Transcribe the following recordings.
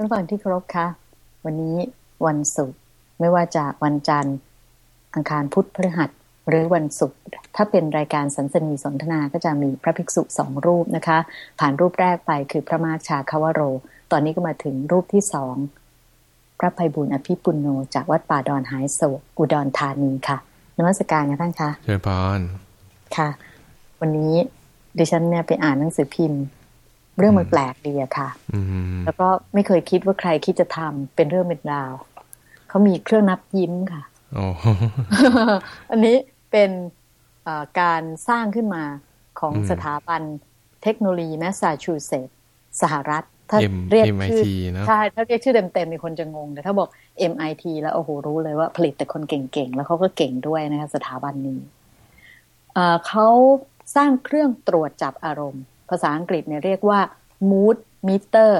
ท่านฟังที่เคารพคะวันนี้วันศุกร์ไม่ว่าจะวันจันทร์อังคารพุธพฤหัสหรือวันศุกร์ถ้าเป็นรายการสันสนีสนทนาก็จะมีพระภิกษุสองรูปนะคะ ผ่านรูปแรกไปคือพระมาชาคาวโร ตอนนี้ก็มาถึงรูปที่สองพระภัยบุญอภิปุโนจากวัดป่าดอนหายโศกอุดรธานีค่ะนมัสการค่ะท่านคะเชิญพรค่ะ วันนี้ดิฉันเนี่ยไปอ่านหนังสือพิมพ์ เรื่องมันแปลกดีอะค่ะแล้วก็ไม่เคยคิดว่าใครคิดจะทำเป็นเรื่องเป็นราวเขามีเครื่องนับยิ้มค่ะอันนี้เป็นการสร้างขึ้นมาของสถาบันเทคโนโลยีแมสซาชูเซตส์สหรัฐ ถ้าเรียกชื่อใช่ถ้าเรียกชื่อเต็มๆมีคนจะงง แต่ถ้าบอก MIT แล้วโอ้โหรู้เลยว่าผลิตแต่คนเก่งๆ แล้วเขาก็เก่งด้วยนะคะสถาบันนี้เขาสร้างเครื่องตรวจจับอารมณ์ ภาษาอังกฤษเนี่ยเรียกว่า mood meter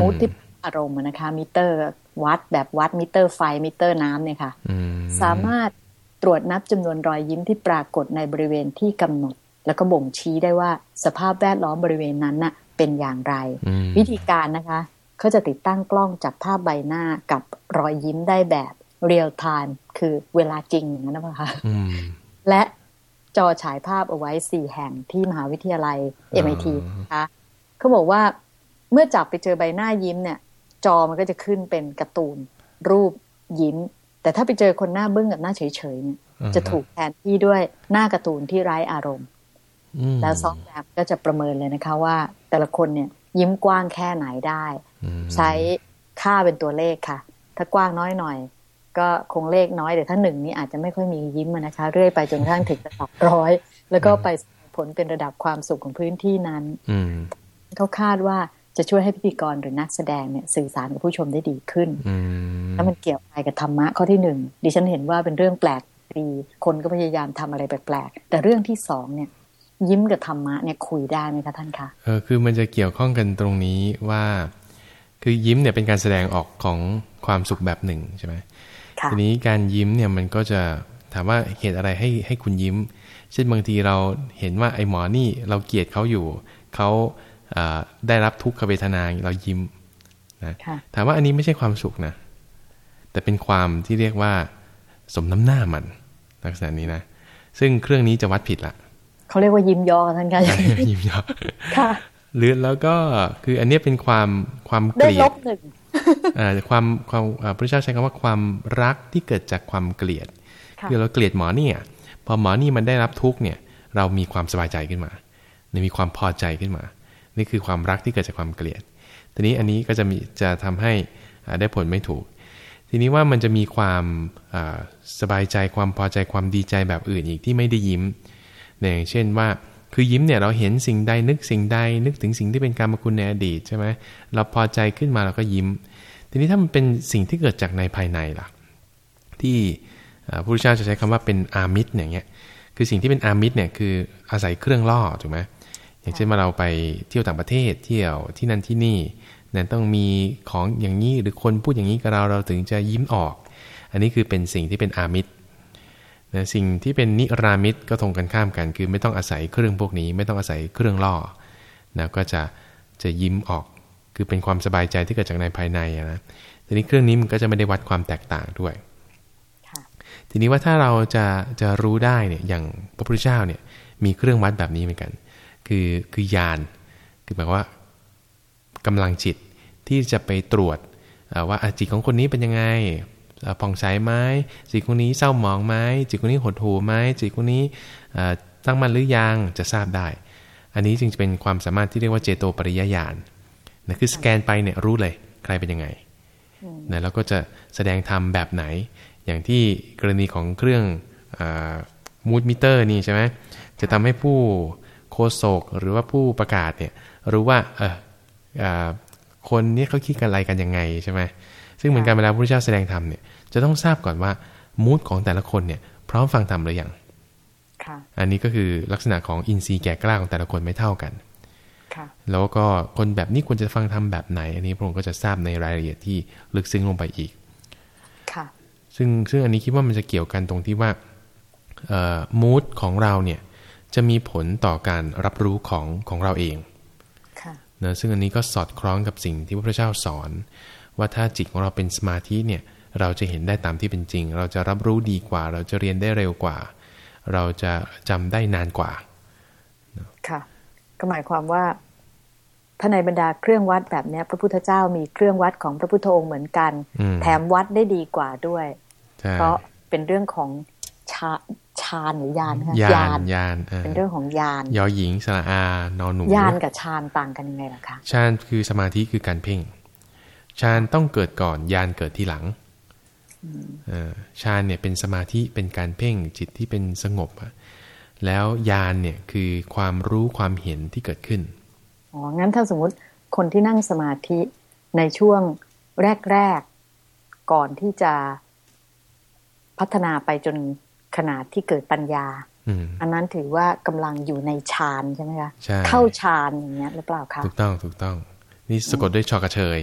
mood ที่อารมณ์นะคะ มิเตอร์วัดแบบวัดมิเตอร์ไฟมิเตอร์น้ำเนี่ยค่ะสามารถตรวจนับจำนวนรอยยิ้มที่ปรากฏในบริเวณที่กำหนด แล้วก็บ่งชี้ได้ว่าสภาพแวดล้อมบริเวณนั้นน่ะเป็นอย่างไร วิธีการนะคะเขาจะติดตั้งกล้องจับภาพใบหน้ากับรอยยิ้มได้แบบreal time คือเวลาจริงอย่างนั้นนะคะและจอฉายภาพเอาไว้สี่แห่งที่มหาวิทยาลัย MIT นะคะ เขาบอกว่าเมื่อจับไปเจอใบหน้ายิ้มเนี่ย จอมันก็จะขึ้นเป็นการ์ตูน รูปยิ้ม แต่ถ้าไปเจอคนหน้าบึ้งกับหน้าเฉยๆเนี่ย จะถูกแทนที่ด้วยหน้าการ์ตูนที่ไร้อารมณ์แล้วซอฟต์แวร์ก็จะประเมินเลยนะคะว่า แต่ละคนเนี่ยยิ้มกว้างแค่ไหนได้ ใช้ค่าเป็นตัวเลขค่ะ ถ้ากว้างน้อยหน่อย ก็คงเลขน้อยแต่ถ้าหนึ่งนี้อาจจะไม่ค่อยมียิ้มนะคะ เรื่อยไปจนกระทั่งถึงระดับร้อย แล้วก็ไปผลเป็นระดับความสุขของพื้นที่นั้น เขาคาดว่าจะช่วยให้พิธีกรหรือนักแสดงเนี่ยสื่อสารกับผู้ชมได้ดีขึ้นแล้วมันเกี่ยวอะไรกับธรรมะข้อที่หนึ่งดิฉันเห็นว่าเป็นเรื่องแปลกดีคนก็พยายามทำอะไรแปลกๆแต่เรื่องที่สองเนี่ย ยิ้มกับธรรมะเนี่ยคุยได้ไหมคะท่านคะเออคือมันจะเกี่ยวข้องกันตรงนี้ว่า คือยิ้มเนี่ยเป็นการแสดงออกของความสุขแบบหนึ่งใช่ไหมทีนี้การยิ้มเนี่ยมันก็จะถามว่าเหตุอะไรให้ให้คุณยิ้ม เช่นบางทีเราเห็นว่าไอ้หมอนี่เราเกลียดเขาอยู่เขา ได้รับทุกขเวทนาเรายิ้มนะถามว่าอันนี้ไม่ใช่ความสุขนะ แต่เป็นความที่เรียกว่า สมน้ำหน้ามันลักษณะนี้นะ ซึ่งเครื่องนี้จะวัดผิดละเขาเรียกว่ายิ้มย่อท่านคะยิ้มย่อค่ะหรือแล้วก็คืออันนี้เป็นความความเกลียดหนึ่งอ่าความความพระเจ้าใช้คำว่าความรักที่เกิดจากความเกลียดคือเราเกลียดหมอเนี่ย พอหมอนี่มันได้รับทุกเนี่ย เรามีความสบายใจขึ้นมามีความพอใจขึ้นมา นี่คือความรักที่เกิดจากความเกลียด ทีนี้อันนี้ก็จะมีจะทำให้ได้ผลไม่ถูก ทีนี้ว่ามันจะมีความสบายใจความพอใจความดีใจแบบอื่นอีกที่ไม่ได้ยิ้ม อย่างเช่นว่าคือยิ้มเนี่ยเราเห็นสิ่งใดนึกสิ่งใดนึกถึงสิ่งที่เป็นการมคุณในอดีตใช่ไหมเราพอใจขึ้นมาเราก็ยิ้ม ทีนี้ถ้ามันเป็นสิ่งที่เกิดจากในภายในล่ะ ที่ผู้ชาจะใช้คำว่าเป็นอามิตรอย่างเงี้ยคือสิ่งที่เป็นอามิตรเนี่ยคืออาศัยเครื่องล่อถูกไหม อย่างเช่นมาเราไปเที่ยวต่างประเทศเที่ยวที่นั่นที่นี่เนี่ยต้องมีของอย่างนี้หรือคนพูดอย่างนี้กับเราเราถึงจะยิ้มออก อันนี้คือเป็นสิ่งที่เป็นอามิตรนะสิ่งที่เป็นนิรามิตก็ตรงกันข้ามกัน คือไม่ต้องอาศัยเครื่องพวกนี้ ไม่ต้องอาศัยเครื่องล่อนะก็จะจะยิ้มออก คือเป็นความสบายใจที่เกิดจากในภายในนะทีนี้เครื่องนี้มันก็จะไม่ได้วัดความแตกต่างด้วยทีนี้ว่าถ้าเราจะจะรู้ได้เนี่ยอย่างพระพุทธเจ้าเนี่ยมีเครื่องวัดแบบนี้เหมือนกัน คือคือยานคือหมายว่ากำลังจิตที่จะไปตรวจว่าจิตของคนนี้เป็นยังไงผ่องใสไหมจิตคนนี้เศร้าหมองไหมจิตคนนี้หดหู่ไหมจิตคนนี้ตั้งมันหรือยังจะทราบได้ อันนี้จึงจะเป็นความสามารถที่เรียกว่าเจโตปริยญาณนะคือสแกนไปเนี่ยรู้เลยใครเป็นยังไงนะแล้วก็จะแสดงธรรมแบบไหน อย่างที่กรณีของเครื่องมูดมิเตอร์นี่ใช่ไหมจะทำให้ผู้ โคโศกหรือว่าผู้ประกาศเนี่ยรู้ว่าเออคนนี้เขาคิดกันอะไรกันยังไงใช่ไหมซึ่งเหมือนกันเวลาพระพุทธเจ้าแสดงธรรมเนี่ยจะต้องทราบก่อนว่ามูดของแต่ละคนเนี่ยพร้อมฟังธรรมหรือยังอันนี้ก็คือลักษณะของอินทรีย์แก่กล้าของแต่ละคนไม่เท่ากันแล้วก็คนแบบนี้ควรจะฟังธรรมแบบไหน อันนี้พระองค์ก็จะทราบในรายละเอียดที่ลึกซึ้งลงไปอีกซึ่งซึ่งอันนี้คิดว่ามันจะเกี่ยวกันตรงที่ว่ามูดของเราเนี่ย จะมีผลต่อการรับรู้ของของเราเองนะซึ่งอันนี้ก็สอดคล้องกับสิ่งที่พระพุทธเจ้าสอน ว่าถ้าจิตของเราเป็นสมาธิเนี่ยเราจะเห็นได้ตามที่เป็นจริง เราจะรับรู้ดีกว่า เราจะเรียนได้เร็วกว่า เราจะจำได้นานกว่าค่ะก็หมายความว่าถ้าในบรรดาเครื่องวัดแบบนี้พระพุทธเจ้ามีเครื่องวัดของพระพุทธองค์เหมือนกัน แถมวัดได้ดีกว่าด้วย เพราะเป็นเรื่องของ ชาชาหรือยานคะยานยานเป็นเรื่องของยานยอหญิงสระอานอนหนูยานกับชานต่างกันยังไงล่ะคะชานคือสมาธิคือการเพ่งชานต้องเกิดก่อนยานเกิดทีหลังชานเนี่ยเป็นสมาธิเป็นการเพ่งจิตที่เป็นสงบแล้วยานเนี่ยคือความรู้ความเห็นที่เกิดขึ้นอ๋องั้นถ้าสมมติคนที่นั่งสมาธิในช่วงแรก ๆ ก่อนที่จะพัฒนาไปจน ขนาดที่เกิดปัญญา อันนั้นถือว่ากำลังอยู่ในฌานใช่ไหมคะเข้าฌานอย่างเงี้ยหรือเปล่าคะถูกต้องถูกต้อง นี่สะกดด้วยชอกระเชย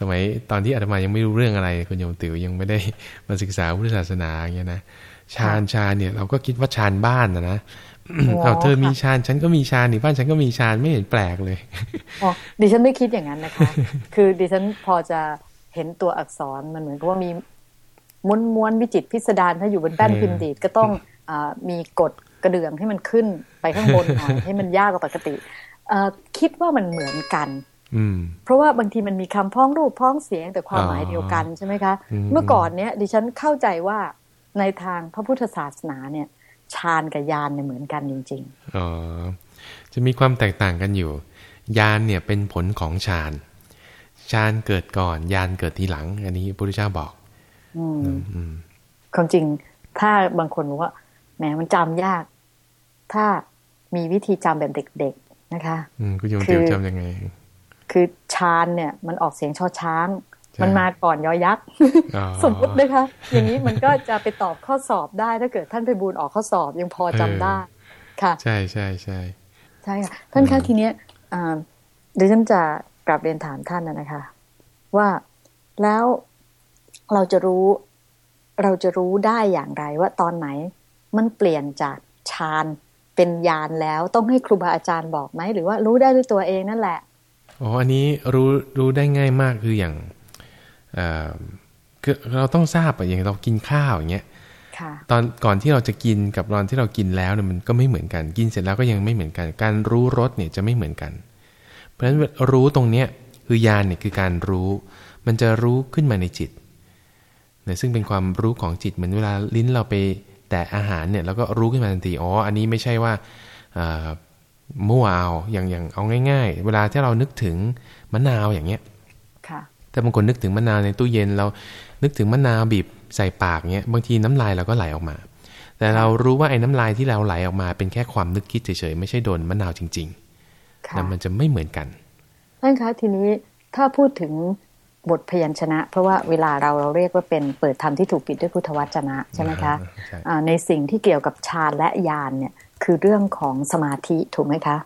สมัยตอนที่อาตมายังไม่รู้เรื่องอะไรคุณโยมติ๋วยังไม่ได้มาศึกษาพุทธศาสนาอย่างเงี้ยนะฌานฌานเนี่ยเราก็คิดว่าฌานบ้านนะนะเอาเธอมีฌานฉันก็มีฌานนี่บ้านฉันก็มีฌานไม่เห็นแปลกเลยอ๋อดิฉันไม่คิดอย่างนั้นนะคะ คือดิฉันพอจะเห็นตัวอักษรมันเหมือนกับว่ามี ม้วนม้วนวิจิตพิสดารถ้าอยู่บนแป้นพิมพ์ดีดก็ต้องอมีกดกระเดื่องให้มันขึ้นไปข้างบนหน่อยให้มันยากกว่าปกติคิดว่ามันเหมือนกันเพราะว่าบางทีมันมีคำพ้องรูปพ้องเสียงแต่ความหมายเดียวกันใช่ไหมคะ เมื่อก่อนเนี้ยดิฉันเข้าใจว่าในทางพระพุทธศาสนาเนี่ยฌานกับยานเนี่ยเหมือนกันจริงๆอ๋อจะมีความแตกต่างกันอยู่ยานเนี่ยเป็นผลของฌานฌานเกิดก่อนยานเกิดทีหลัง อันนี้พระพุทธเจ้าบอก ความจริง ถ้าบางคนบอกว่าแหมมันจำยาก ถ้ามีวิธีจำแบบเด็กๆนะคะ อืมคุณโยมเตียวจำยังไง คือชานเนี่ย มันออกเสียงชอช้าง มันมาก่อนยอยักษ์สมมตินะคะ อย่างนี้มันก็จะไปตอบข้อสอบได้ถ้าเกิดท่านไปบูลออกข้อสอบยังพอจำได้ ค่ะ ใช่ใช่ใช่ใช่ค่ะท่านคะทีเนี้ยเดี๋ยวฉันจะกลับเรียนถามท่านนะคะ ว่าแล้ว เราจะรู้ เราจะรู้ได้อย่างไรว่าตอนไหน มันเปลี่ยนจากฌานเป็นญาณแล้วต้องให้ครูบาอาจารย์บอกไหม หรือว่ารู้ได้ด้วยตัวเองนั่นแหละอ๋ออันนี้รู้รู้ได้ง่ายมากคืออย่างคือเราต้องทราบอย่างเรากินข้าวอย่างเงี้ยตอนก่อนที่เราจะกินกับตอนที่เรากินแล้วเนี่ยมันก็ไม่เหมือนกันกินเสร็จแล้วก็ยังไม่เหมือนกัน การรู้รสเนี่ยจะไม่เหมือนกัน เพราะฉะนั้นรู้ตรงเนี้ยคือญาณเนี่ยคือการรู้ มันจะรู้ขึ้นมาในจิต นะซึ่งเป็นความรู้ของจิตเหมือนเวลาลิ้นเราไปแต่อาหารเนี่ยเราก็รู้ขึ้นมาทันทีอ๋ออันนี้ไม่ใช่ว่ามั่วเอาอย่างอย่างเอาง่าย ๆ เวลาที่เรานึกถึงมะนาวอย่างเงี้ยแต่บางคนนึกถึงมะนาวในตู้เย็นเรานึกถึงมะนาวบีบใส่ปากเงี้ยบางทีน้ำลายเราก็ไหลออกมา แต่เรารู้ว่าไอ้น้ำลายที่เราไหลออกมาเป็นแค่ความนึกคิดเฉยๆไม่ใช่โดนมะนาวจริงๆแต่มันจะไม่เหมือนกันท่านคะทีนี้ถ้าพูดถึง บทพยัญชนะ เพราะว่าเวลาเราเราเรียกว่าเป็นเปิดธรรมที่ถูกปิดด้วยพุทธวจนะใช่ไหมคะในสิ่งที่เกี่ยวกับฌานและญาณเนี่ยคือเรื่องของสมาธิถูกไหมคะ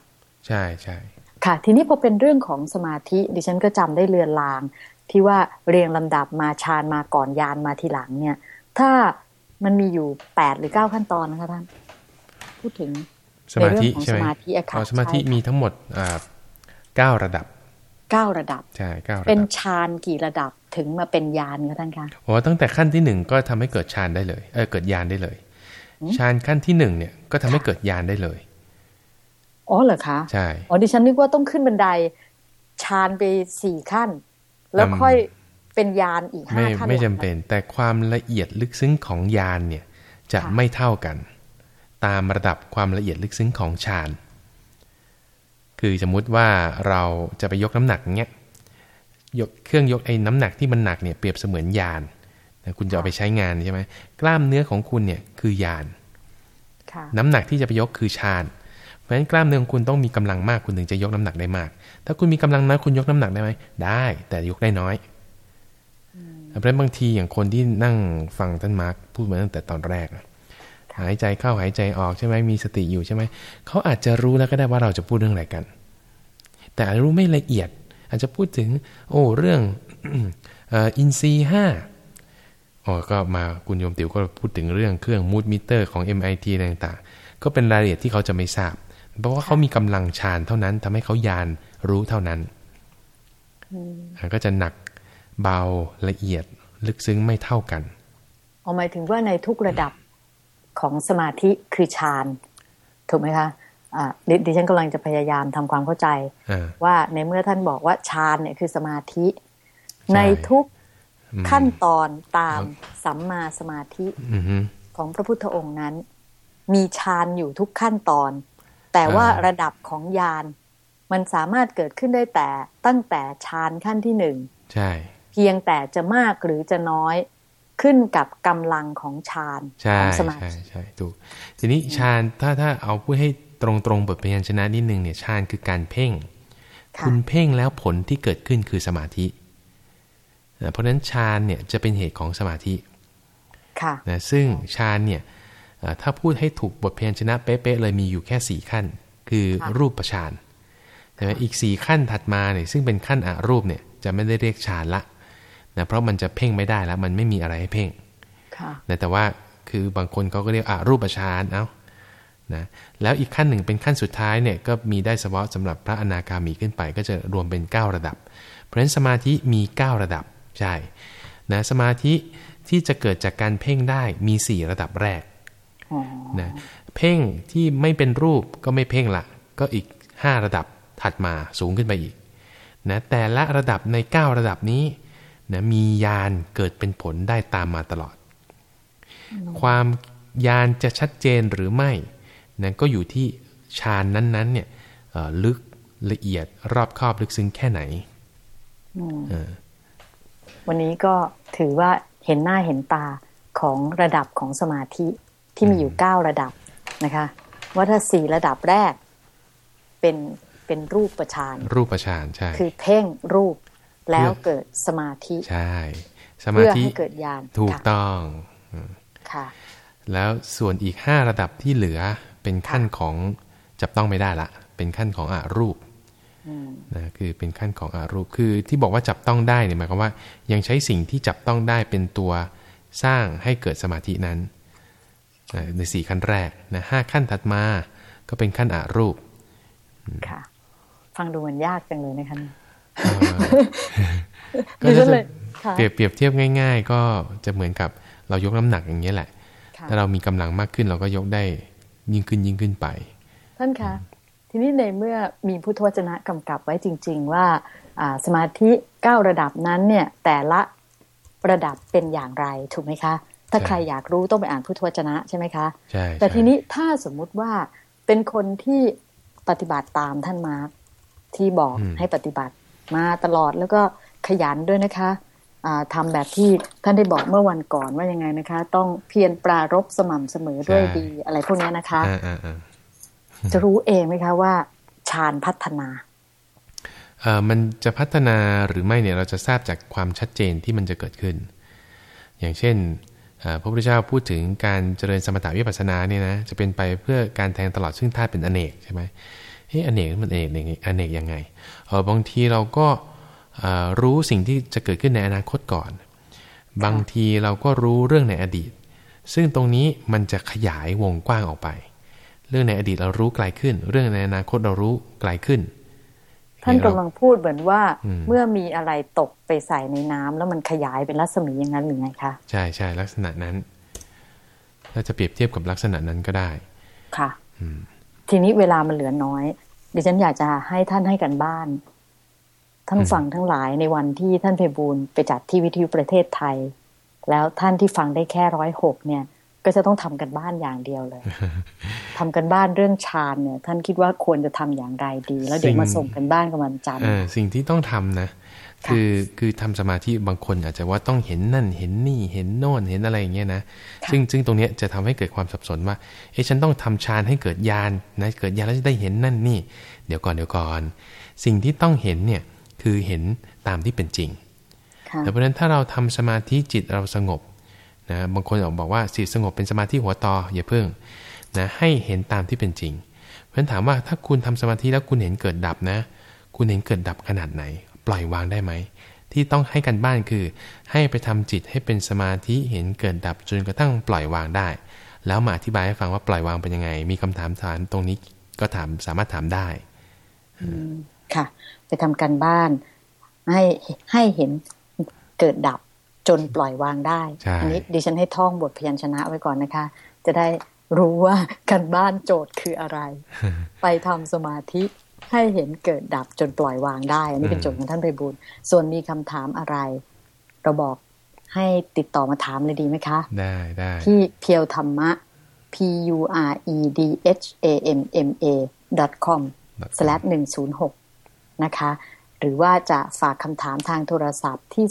ใช่ใช่ค่ะทีนี้พอเป็นเรื่องของสมาธิ ดิฉันก็จำได้เรือนลาง ที่ว่าเรียงลำดับมาฌานมาก่อนญาณมาทีหลังเนี่ย ถ้ามันมีอยู่แปดหรือเก้าขั้นตอนนะคะท่านพูดถึงสมาธิใช่ไหมสมาธิอะค่ะสมาธิมีทั้งหมดเก้าระดับ เก้าระดับใช่เก้าเป็นฌานกี่ระดับถึงมาเป็นญาณคะท่านคะโอ้ตั้งแต่ขั้นที่หนึ่งก็ทำให้เกิดฌานได้เลยเออเกิดญาณได้เลยฌานขั้นที่หนึ่งเนี่ยก็ทำให้เกิดญาณได้เลยอ๋อเหรอคะใช่อ๋อดิฉันนึกว่าต้องขึ้นบันไดฌานไปสี่ขั้น แล้วค่อยเป็นญาณอีกห้าขั้นไม่จำเป็น แต่ความละเอียดลึกซึ้งของญาณเนี่ยจะไม่เท่ากัน ตามระดับความละเอียดลึกซึ้งของฌาน คือสมมุติว่าเราจะไปยกน้ำหนักเงี้ยยกเครื่องยกไอ้น้ำหนักที่มันหนักเนี่ยเปรียบเสมือนยานนะคุณจะเอาไปใช้งานใช่ไหมกล้ามเนื้อของคุณเนี่ยคือยานน้ำหนักที่จะไปยกคือชานเพราะฉะนั้นกล้ามเนื้อของคุณต้องมีกำลังมากคุณถึงจะยกน้ำหนักได้มาก ถ้าคุณมีกำลังน้อยคุณยกน้ำหนักได้ไหมได้ แต่ยกได้น้อยเพราะฉะนั้นบางทีอย่างคนที่นั่งฟังท่านมาร์กพูดมาตั้งแต่ตอนแรก หายใจเข้าหายใจออกใช่ไหมมีสติอยู่ใช่ไหมเขาอาจจะรู้แล้วก็ได้ว่าเราจะพูดเรื่องอะไรกัน แต่รู้ไม่ละเอียด อาจจะพูดถึง โอ้เรื่องอินทรีย์ห้าอ๋อก็มาคุณโยมติ๋วก็พูดถึงเรื่องเครื่อง mood meter ของ MIT ต่างๆ ก็เป็นรายละเอียดที่เขาจะไม่ทราบ เพราะว่าเขามีกำลังฌานเท่านั้นทำให้เขาญาณรู้เท่านั้นก็จะหนักเบาละเอียดลึกซึ้งไม่เท่ากัน เอาหมายถึงว่าในทุกระดับ ของสมาธิคือฌานถูกไหมคะอ่าดิฉันกำลังจะพยายามทำความเข้าใจ ว่าในเมื่อท่านบอกว่าฌานเนี่ยคือสมาธิ ในทุกขั้นตอนตามสัมมาสมาธิของพระพุทธองค์นั้น มีฌานอยู่ทุกขั้นตอน แต่ว่าระดับของญาณมันสามารถเกิดขึ้นได้แต่ตั้งแต่ฌานขั้นที่หนึ่งใช่เพียงแต่จะมากหรือจะน้อย ขึ้นกับกำลังของฌานของสมาธิใช่ใช่ถูกทีนี้ฌานถ้าถ้าเอาพูดให้ตรงตรงบทพยัญชนะนิดนึงเนี่ยฌานคือการเพ่ง คุณเพ่งแล้วผลที่เกิดขึ้นคือสมาธิ เพราะฉะนั้นฌานเนี่ยจะเป็นเหตุของสมาธินะซึ่งฌานเนี่ยถ้าพูดให้ถูกบทพยัญชนะเป๊ะๆเลยมีอยู่แค่สี่ขั้น คือรูปประชานแต่อีกสี่ขั้นถัดมาเนี่ยซึ่งเป็นขั้นอรูปเนี่ยจะไม่ได้เรียกฌานละ นะเพราะมันจะเพ่งไม่ได้แล้ว มันไม่มีอะไรให้เพ่งนะแต่ว่าคือบางคนเขาก็เรียกอรูปฌานเอา้านะแล้วอีกขั้นหนึ่งเป็นขั้นสุดท้ายเนี่ยก็มีได้เฉพาะสำหรับพระอนาคามีขึ้นไป ก็จะรวมเป็น 9 ระดับ เพราะฉะนั้นสมาธิมี 9 ระดับใช่นะสมาธิที่จะเกิดจากการเพ่งได้มี 4 ระดับแรกนะเพ่งที่ไม่เป็นรูปก็ไม่เพ่งละ ก็อีก 5 ระดับถัดมาสูงขึ้นไปอีกนะแต่ละระดับใน 9 ระดับนี้ นะมียานเกิดเป็นผลได้ตามมาตลอด ความยานจะชัดเจนหรือไม่นะก็อยู่ที่ฌานนั้นๆเนี่ยลึกละเอียดรอบครอบลึกซึ้งแค่ไหน วันนี้ก็ถือว่าเห็นหน้าเห็นตาของระดับของสมาธิที่มีอยู่เก้าระดับนะคะ ว่าถ้าสี่ระดับแรกเป็นเป็นรูปประชานรูปประชานใช่คือเพ่งรูป แล้วเกิดสมาธิใช่สมาธิเกิดญาณถูกต้องค่ะแล้วส่วนอีกห้าระดับที่เหลือเป็นขั้นของจับต้องไม่ได้ละ เป็นขั้นของอารูปนะคือเป็นขั้นของอารูปคือที่บอกว่าจับต้องได้เนี่ยหมายความว่า ยังใช้สิ่งที่จับต้องได้เป็นตัวสร้างให้เกิดสมาธินั้นในสี่ขั้นแรกนะห้าขั้นถัดมาก็เป็นขั้นอารูปค่ะฟังดูมันยากจังเลยนะคะ ก็จะเปรียบเปรียบเทียบง่าย ๆ ก็จะเหมือนกับเรายกน้ำหนักอย่างนี้แหละ ถ้าเรามีกำลังมากขึ้นเราก็ยกได้ยิ่งขึ้นยิ่งขึ้นไป ท่านคะ ทีนี้ในเมื่อมีพุทธวจนะกำกับไว้จริง ๆ ว่าสมาธิเก้าระดับนั้นเนี่ยแต่ละระดับเป็นอย่างไรถูกไหมคะ ถ้าใครอยากรู้ต้องไปอ่านพุทธวจนะใช่ไหมคะใช่แต่ทีนี้ถ้าสมมุติว่าเป็นคนที่ปฏิบัติตามท่านมาร์ที่บอกให้ปฏิบัติ มาตลอดแล้วก็ขยันด้วยนะคะทำแบบที่ท่านได้บอกเมื่อวันก่อนว่ายังไงนะคะ ต้องเพียรปรารบสม่ำเสมอด้วยดีอะไรพวกนี้นะคะจะรู้เองไหมคะว่าฌานพัฒนาเอ่อมันจะพัฒนาหรือไม่เนี่ยเราจะทราบจากความชัดเจนที่มันจะเกิดขึ้น อย่างเช่นพระพุทธเจ้าพูดถึงการเจริญสมถะวิปัสสนาเนี่ยนะจะเป็นไปเพื่อการแทงตลอดซึ่งธาตุเป็นอเนกใช่ไหม เฮ้อเนกมันเอกอเนกยังไงเออบางทีเราก็รู้สิ่งที่จะเกิดขึ้นในอนาคตก่อน บางทีเราก็รู้เรื่องในอดีต ซึ่งตรงนี้มันจะขยายวงกว้างออกไป เรื่องในอดีตเรารู้ไกลขึ้น เรื่องในอนาคตเรารู้ไกลขึ้น ท่านกำลังพูดเหมือนว่า เมื่อมีอะไรตกไปใส่ในน้ำแล้วมันขยายเป็นรัศมีอย่างนั้นหรือไงคะใช่ใช่ลักษณะนั้นเราจะเปรียบเทียบกับลักษณะนั้นก็ได้ ค่ะ ทีนี้เวลามันเหลือน้อย ดิฉันอยากจะให้ท่านให้กันบ้าน ท่านฟังทั้งหลายในวันที่ท่านเพบูลไปจัดที่วิทยุประเทศไทย แล้วท่านที่ฟังได้แค่ร้อยหกเนี่ย ก็จะต้องทำกันบ้านอย่างเดียวเลยทำกันบ้านเรื่องฌานเนี่ย ท่านคิดว่าควรจะทำอย่างไรดี แล้วเดี๋ยวมาส่งกันบ้านกับวันจันทร์สิ่งที่ต้องทำนะ คือคือทำสมาธิบางคนอาจจะว่าต้องเห็นนั่นเห็นนี่เห็นโน่นเห็นอะไรอย่างเงี้ยนะซึ่งซึ่งตรงเนี้ยจะทำให้เกิดความสับสนว่าเอ๊ะฉันต้องทำฌานให้เกิดญาณนะเกิดญาณแล้วจะได้เห็นนั่นนี่ เดี๋ยวก่อนเดี๋ยวก่อน สิ่งที่ต้องเห็นเนี่ยคือเห็นตามที่เป็นจริงแต่เพราะฉะนั้นถ้าเราทำสมาธิจิตเราสงบนะบางคนบอกว่าจิตสงบเป็นสมาธิหัวต่ออย่าเพิ่งนะให้เห็นตามที่เป็นจริง เพราะฉะนั้นถามว่าถ้าคุณทำสมาธิแล้วคุณเห็นเกิดดับนะ คุณเห็นเกิดดับขนาดไหน ปล่อยวางได้ไหม ที่ต้องให้กันบ้านคือ ให้ไปทำจิตให้เป็นสมาธิเห็นเกิดดับจนกระทั่งปล่อยวางได้ แล้วมาอธิบายให้ฟังว่าปล่อยวางเป็นยังไง มีคำถามถามตรงนี้ก็ถามสามารถถามได้ค่ะไปทำการบ้านให้ให้เห็นเกิดดับจนปล่อยวางได้ อันี้ดิฉันให้ท่องบทพยัญชนะไว้ก่อนนะคะ จะได้รู้ว่าการบ้านโจทย์คืออะไร ไปทำสมาธิ ให้เห็นเกิดดับจนปล่อยวางได้ อันนี้เป็นโจทย์ของท่านไปบุญส่วนมีคำถามอะไร เราบอกให้ติดต่อมาถามเลยดีไหมคะ ได้ได้ที่เพียวธรรมะ p u r e d h a m m a com หนึ่งศูนย์หกนะคะ หรือว่าจะฝากคำถามทางโทรศัพท์ที่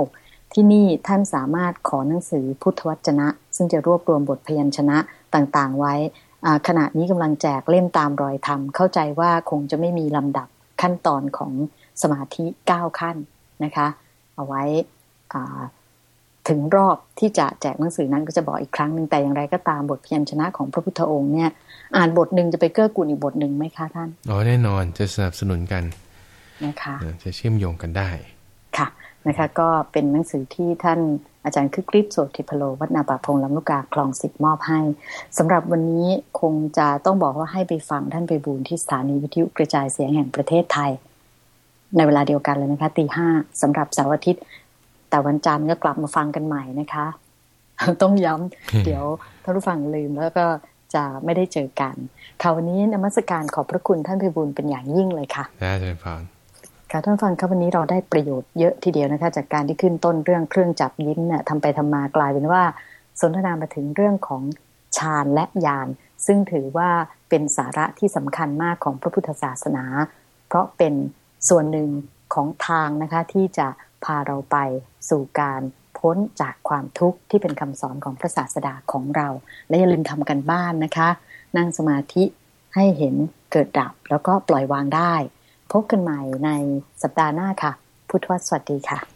02-269-0006 ที่นี่ท่านสามารถขอหนังสือพุทธวจนะ ซึ่งจะรวบรวมบทพยัญชนะต่างๆไว้ ขณะนี้กำลังแจกเล่มตามรอยธรรม เข้าใจว่าคงจะไม่มีลำดับขั้นตอนของสมาธิ 9 ขั้นนะคะ เอาไว้ถึงรอบที่จะแจกหนังสือนั้นก็จะบอกอีกครั้งหนึ่งแต่อย่างไรก็ตามบทเพียรชนะของพระพุทธองค์เนี่ย อ่านบทหนึ่งจะไปเกื้อกูลอีกบทหนึ่งไหมคะท่านอ๋อแน่นอนจะสนับสนุนกันนะคะจะเชื่อมโยงกันได้ค่ะ นะคะ ก็เป็นหนังสือที่ท่านอาจารย์คึกฤทธิ์โสติพโลวัฒนาปะพงลำลูกกาคลองสิบมอบให้สำหรับวันนี้คงจะต้องบอกว่าให้ไปฟังท่านไปบูรที่สถานีวิทยุกระจายเสียงแห่งประเทศไทย ในเวลาเดียวกันเลยนะคะตีห้าสำหรับเสาร์อาทิตย์ แต่วันจันทร์ก็กลับมาฟังกันใหม่นะคะ ต้องย้ำเดี๋ยวท่านผู้ฟังลืมแล้วก็จะไม่ได้เจอกันคราวนี้นมัสการขอบพระคุณท่านพิบูลเป็นอย่างยิ่งเลยค่ะได้เลยฟัง ค่ะท่านฟังครับวันนี้เราได้ประโยชน์เยอะทีเดียวนะคะ จากการที่ขึ้นต้นเรื่องเครื่องจับยิ้มเนี่ยทำไปทำมากลายเป็นว่า สนทนามาถึงเรื่องของฌานและญาณซึ่งถือว่าเป็นสาระที่สำคัญมากของพระพุทธศาสนา เพราะเป็นส่วนหนึ่งของทางนะคะที่จะพาเราไปสู่การพ้นจากความทุกข์ที่เป็นคำสอนของพระศาสดาของเรา และอย่าลืมทำกันบ้านนะคะ นั่งสมาธิให้เห็นเกิดดับแล้วก็ปล่อยวางได้ พบกันใหม่ในสัปดาห์หน้าค่ะ พุทธวสวัสดีค่ะ